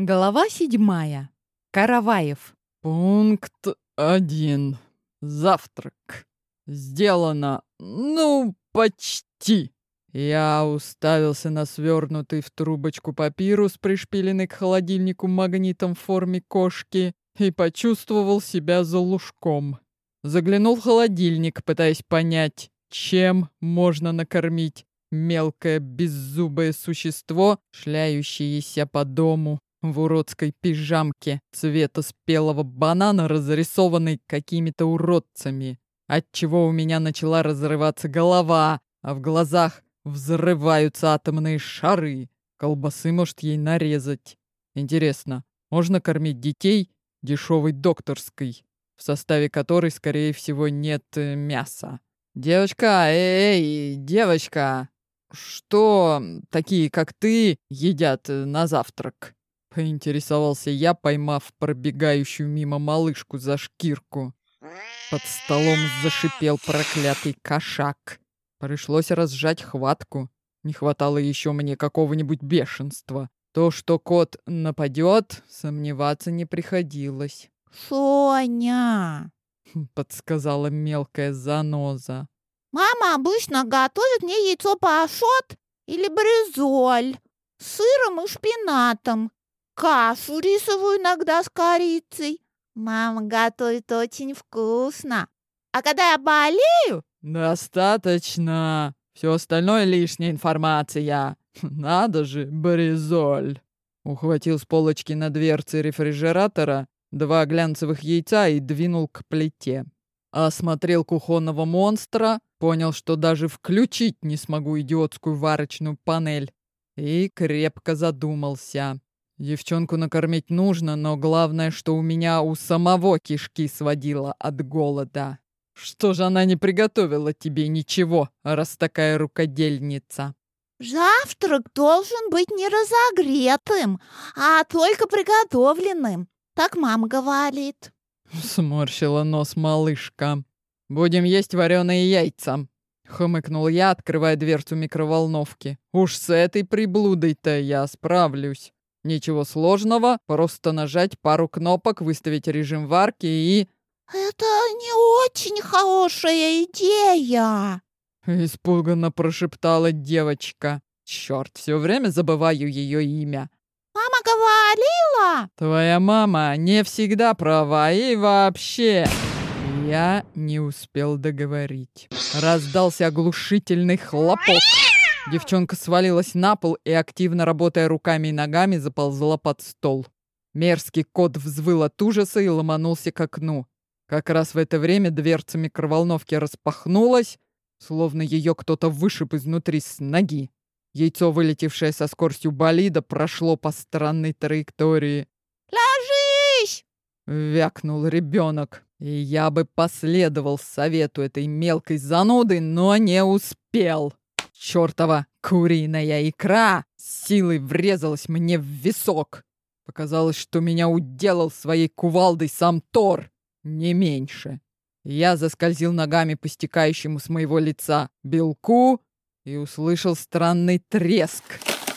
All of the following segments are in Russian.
Глава седьмая. Караваев. Пункт один. Завтрак. Сделано. Ну, почти. Я уставился на свернутый в трубочку папирус, пришпиленный к холодильнику магнитом в форме кошки, и почувствовал себя за лужком. Заглянул в холодильник, пытаясь понять, чем можно накормить мелкое беззубое существо, шляющееся по дому в уродской пижамке цвета спелого банана, разрисованной какими-то уродцами, отчего у меня начала разрываться голова, а в глазах взрываются атомные шары. Колбасы может ей нарезать. Интересно, можно кормить детей дешевой докторской, в составе которой, скорее всего, нет э, мяса? Девочка, эй, девочка, что такие, как ты, едят э, на завтрак? Поинтересовался я, поймав пробегающую мимо малышку за шкирку. Под столом зашипел проклятый кошак. Пришлось разжать хватку. Не хватало еще мне какого-нибудь бешенства. То, что кот нападет, сомневаться не приходилось. «Соня!» — подсказала мелкая заноза. «Мама обычно готовит мне яйцо пашот или бризоль с сыром и шпинатом кашу рисовую иногда с корицей. Мама готовит очень вкусно. А когда я болею... Достаточно. Все остальное лишняя информация. Надо же, Боризоль. Ухватил с полочки на дверце рефрижератора два глянцевых яйца и двинул к плите. Осмотрел кухонного монстра, понял, что даже включить не смогу идиотскую варочную панель. И крепко задумался. Девчонку накормить нужно, но главное, что у меня у самого кишки сводило от голода. Что же она не приготовила тебе ничего, раз такая рукодельница? Завтрак должен быть не разогретым, а только приготовленным. Так мама говорит. Сморщила нос малышка. Будем есть вареные яйца. Хмыкнул я, открывая дверцу микроволновки. Уж с этой приблудой-то я справлюсь. Ничего сложного, просто нажать пару кнопок, выставить режим варки и... «Это не очень хорошая идея!» Испуганно прошептала девочка. Черт, все время забываю ее имя. «Мама говорила!» «Твоя мама не всегда права и вообще...» Я не успел договорить. Раздался оглушительный хлопок. Девчонка свалилась на пол и, активно работая руками и ногами, заползла под стол. Мерзкий кот взвыл от ужаса и ломанулся к окну. Как раз в это время дверца микроволновки распахнулась, словно ее кто-то вышиб изнутри с ноги. Яйцо, вылетевшее со скоростью болида, прошло по странной траектории. «Ложись!» — вякнул ребенок. И я бы последовал совету этой мелкой зануды, но не успел. Чёртова куриная икра силой врезалась мне в висок. Показалось, что меня уделал своей кувалдой сам Тор, не меньше. Я заскользил ногами по стекающему с моего лица белку и услышал странный треск,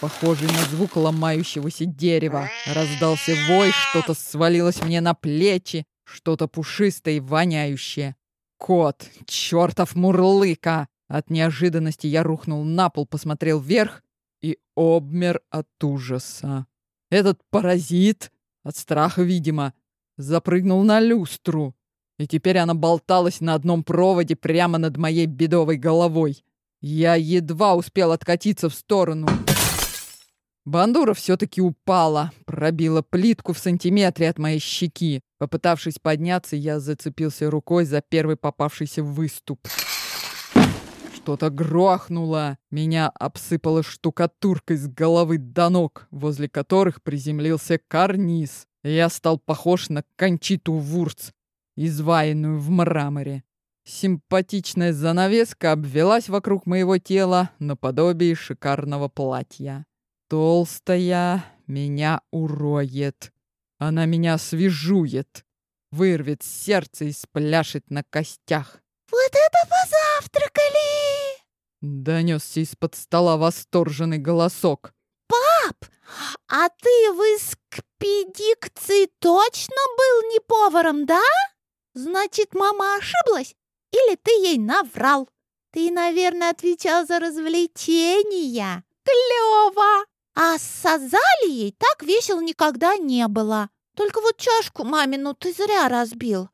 похожий на звук ломающегося дерева. Раздался вой, что-то свалилось мне на плечи, что-то пушистое и воняющее. Кот, чертов мурлыка! От неожиданности я рухнул на пол, посмотрел вверх и обмер от ужаса. Этот паразит, от страха, видимо, запрыгнул на люстру, и теперь она болталась на одном проводе прямо над моей бедовой головой. Я едва успел откатиться в сторону. Бандура все-таки упала, пробила плитку в сантиметре от моей щеки. Попытавшись подняться, я зацепился рукой за первый попавшийся выступ. Что-то грохнуло. Меня обсыпало штукатуркой с головы до ног, возле которых приземлился карниз. Я стал похож на Кончиту Вурц, изваянную в мраморе. Симпатичная занавеска обвелась вокруг моего тела наподобие шикарного платья. Толстая меня уроет. Она меня свяжует, вырвет сердце и спляшет на костях. «Вот это позавтракали!» Донесся из-под стола восторженный голосок. «Пап, А ты в экспедикции точно был не поваром, да? Значит, мама ошиблась? Или ты ей наврал? Ты, наверное, отвечал за развлечения. Клево! А с Азалией так весело никогда не было. Только вот чашку мамину ты зря разбил.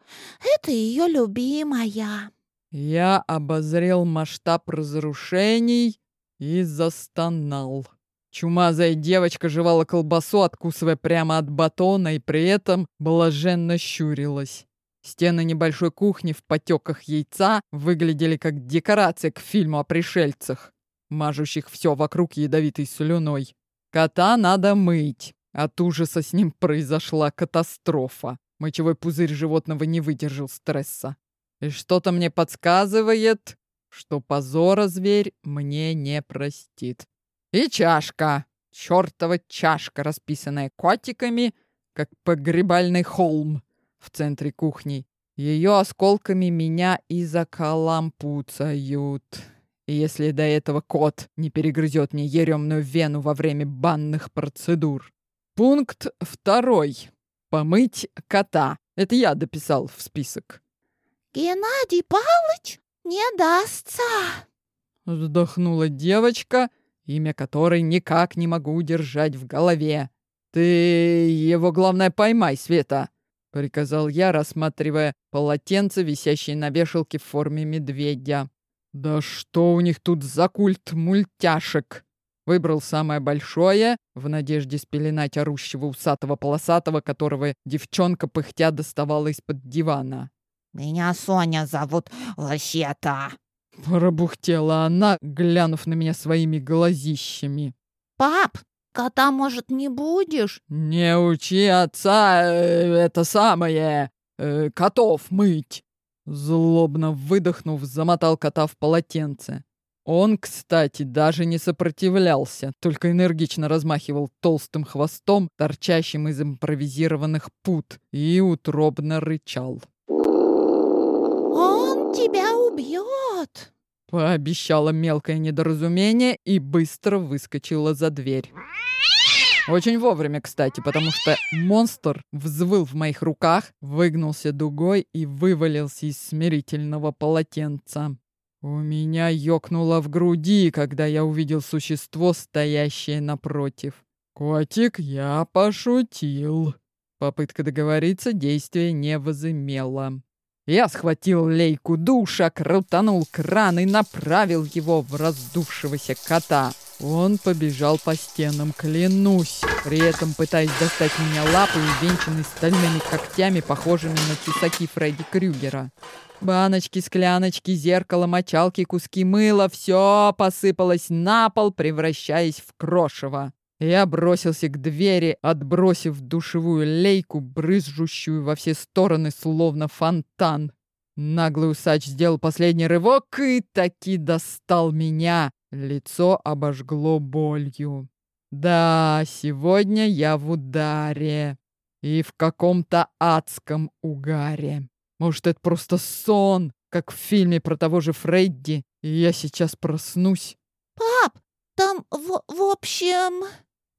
Это ее любимая. Я обозрел масштаб разрушений и застонал. Чумазая девочка жевала колбасу, откусывая прямо от батона, и при этом блаженно щурилась. Стены небольшой кухни в потеках яйца выглядели как декорация к фильму о пришельцах, мажущих все вокруг ядовитой слюной. Кота надо мыть. От ужаса с ним произошла катастрофа. Мочевой пузырь животного не выдержал стресса. И что-то мне подсказывает, что позора зверь мне не простит. И чашка. Чёртова чашка, расписанная котиками, как погребальный холм в центре кухни. Ее осколками меня и закалампуцают. И если до этого кот не перегрызет мне еремную вену во время банных процедур. Пункт второй. Помыть кота. Это я дописал в список. Геннадий Павлович не дастся. Вздохнула девочка, имя которой никак не могу удержать в голове. «Ты его, главное, поймай, Света!» — приказал я, рассматривая полотенце, висящее на вешалке в форме медведя. «Да что у них тут за культ мультяшек?» Выбрал самое большое, в надежде спеленать орущего усатого полосатого, которого девчонка пыхтя доставала из-под дивана. «Меня Соня зовут вообще-то!» Пробухтела она, глянув на меня своими глазищами. «Пап, Кота, может, не будешь? Не учи отца э, это самое, э, котов мыть. Злобно выдохнув, замотал кота в полотенце. Он, кстати, даже не сопротивлялся, только энергично размахивал толстым хвостом, торчащим из импровизированных пут, и утробно рычал. «Он тебя убьет!» Пообещала мелкое недоразумение и быстро выскочила за дверь. Очень вовремя, кстати, потому что монстр взвыл в моих руках, выгнулся дугой и вывалился из смирительного полотенца. У меня ёкнуло в груди, когда я увидел существо, стоящее напротив. «Котик, я пошутил». Попытка договориться действия не возымела. Я схватил лейку душа, крутанул кран и направил его в раздувшегося кота. Он побежал по стенам, клянусь, при этом пытаясь достать меня лапой, увенчанной стальными когтями, похожими на тесаки Фредди Крюгера. Баночки, скляночки, зеркало, мочалки, куски мыла — все посыпалось на пол, превращаясь в крошево. Я бросился к двери, отбросив душевую лейку, брызжущую во все стороны, словно фонтан. Наглый усач сделал последний рывок и таки достал меня. Лицо обожгло болью. Да, сегодня я в ударе. И в каком-то адском угаре. Может, это просто сон, как в фильме про того же Фредди, и я сейчас проснусь. Пап, там в, в общем...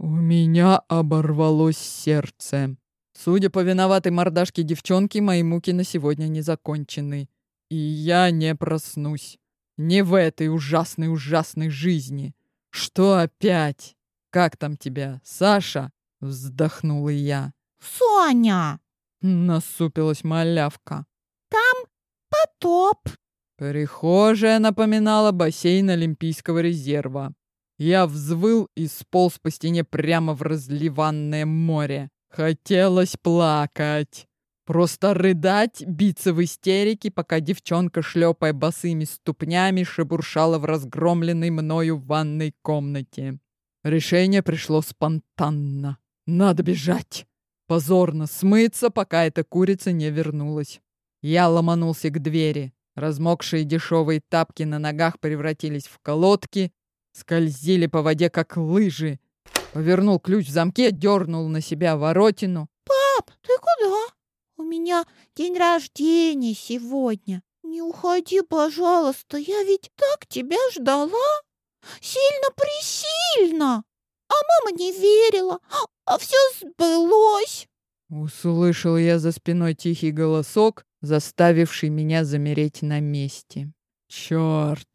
У меня оборвалось сердце. Судя по виноватой мордашке девчонки, мои муки на сегодня не закончены. И я не проснусь. Не в этой ужасной-ужасной жизни. Что опять? Как там тебя, Саша? Вздохнула я. Соня! Насупилась малявка. Там потоп. Прихожая напоминала бассейн Олимпийского резерва. Я взвыл и сполз по стене прямо в разливанное море. Хотелось плакать. Просто рыдать, биться в истерике, пока девчонка, шлепая босыми ступнями, шебуршала в разгромленной мною ванной комнате. Решение пришло спонтанно. Надо бежать. Позорно смыться, пока эта курица не вернулась. Я ломанулся к двери. Размокшие дешевые тапки на ногах превратились в колодки, скользили по воде, как лыжи. Повернул ключ в замке, дернул на себя воротину. «Пап, ты куда? У меня день рождения сегодня. Не уходи, пожалуйста, я ведь так тебя ждала. Сильно-пресильно. а мама не верила, а все сбылось. Услышал я за спиной тихий голосок, заставивший меня замереть на месте. Черт!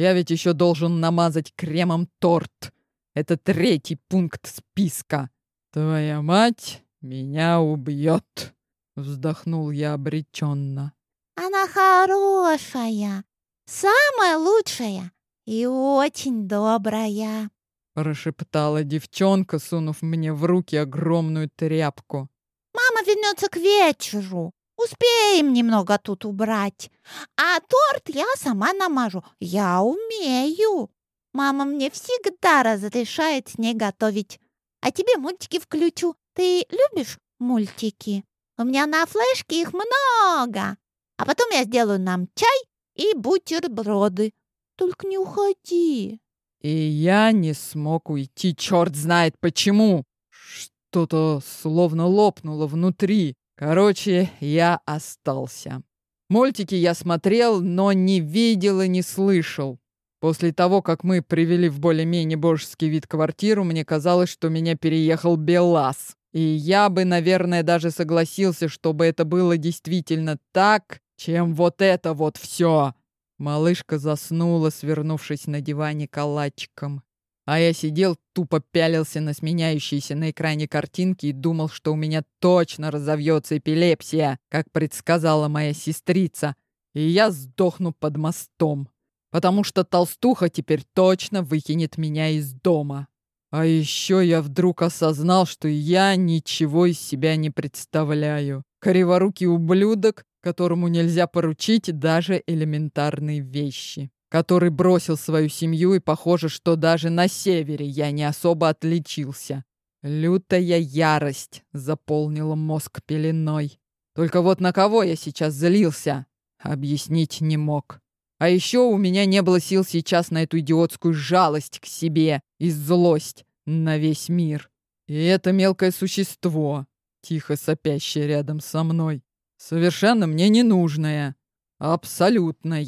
Я ведь еще должен намазать кремом торт. Это третий пункт списка. Твоя мать меня убьет. Вздохнул я обреченно. Она хорошая, самая лучшая и очень добрая. Прошептала девчонка, сунув мне в руки огромную тряпку. Мама вернется к вечеру. Успеем немного тут убрать. А торт я сама намажу. Я умею. Мама мне всегда разрешает с ней готовить. А тебе мультики включу. Ты любишь мультики? У меня на флешке их много. А потом я сделаю нам чай и бутерброды. Только не уходи. И я не смог уйти, черт знает почему. Что-то словно лопнуло внутри. Короче, я остался. Мультики я смотрел, но не видел и не слышал. После того, как мы привели в более-менее божеский вид квартиру, мне казалось, что меня переехал Белас. И я бы, наверное, даже согласился, чтобы это было действительно так, чем вот это вот все. Малышка заснула, свернувшись на диване калачиком. А я сидел, тупо пялился на сменяющиеся на экране картинки и думал, что у меня точно разовьется эпилепсия, как предсказала моя сестрица, и я сдохну под мостом, потому что толстуха теперь точно выкинет меня из дома. А еще я вдруг осознал, что я ничего из себя не представляю. Криворукий ублюдок, которому нельзя поручить даже элементарные вещи который бросил свою семью, и похоже, что даже на севере я не особо отличился. Лютая ярость заполнила мозг пеленой. Только вот на кого я сейчас злился, объяснить не мог. А еще у меня не было сил сейчас на эту идиотскую жалость к себе и злость на весь мир. И это мелкое существо, тихо сопящее рядом со мной, совершенно мне ненужное, абсолютное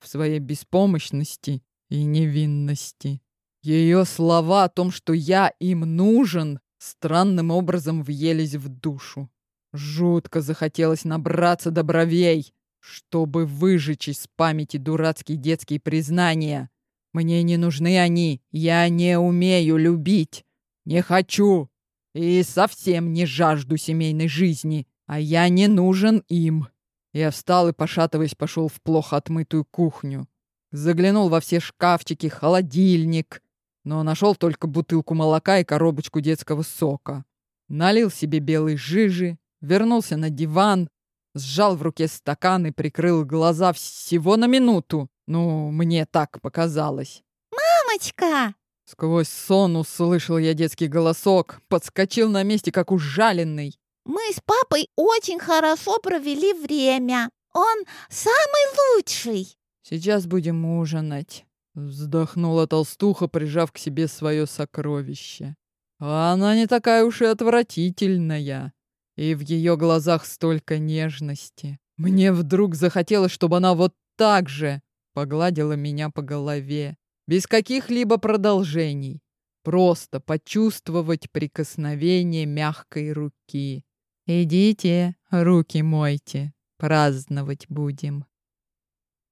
в своей беспомощности и невинности. Ее слова о том, что я им нужен, странным образом въелись в душу. Жутко захотелось набраться до бровей, чтобы выжечь из памяти дурацкие детские признания. Мне не нужны они, я не умею любить, не хочу и совсем не жажду семейной жизни, а я не нужен им. Я встал и, пошатываясь, пошел в плохо отмытую кухню. Заглянул во все шкафчики, холодильник, но нашел только бутылку молока и коробочку детского сока. Налил себе белой жижи, вернулся на диван, сжал в руке стакан и прикрыл глаза всего на минуту. Ну, мне так показалось. «Мамочка!» Сквозь сон услышал я детский голосок, подскочил на месте, как ужаленный. Мы с папой очень хорошо провели время. Он самый лучший. Сейчас будем ужинать. Вздохнула толстуха, прижав к себе свое сокровище. А она не такая уж и отвратительная. И в ее глазах столько нежности. Мне вдруг захотелось, чтобы она вот так же погладила меня по голове. Без каких-либо продолжений. Просто почувствовать прикосновение мягкой руки. «Идите, руки мойте, праздновать будем».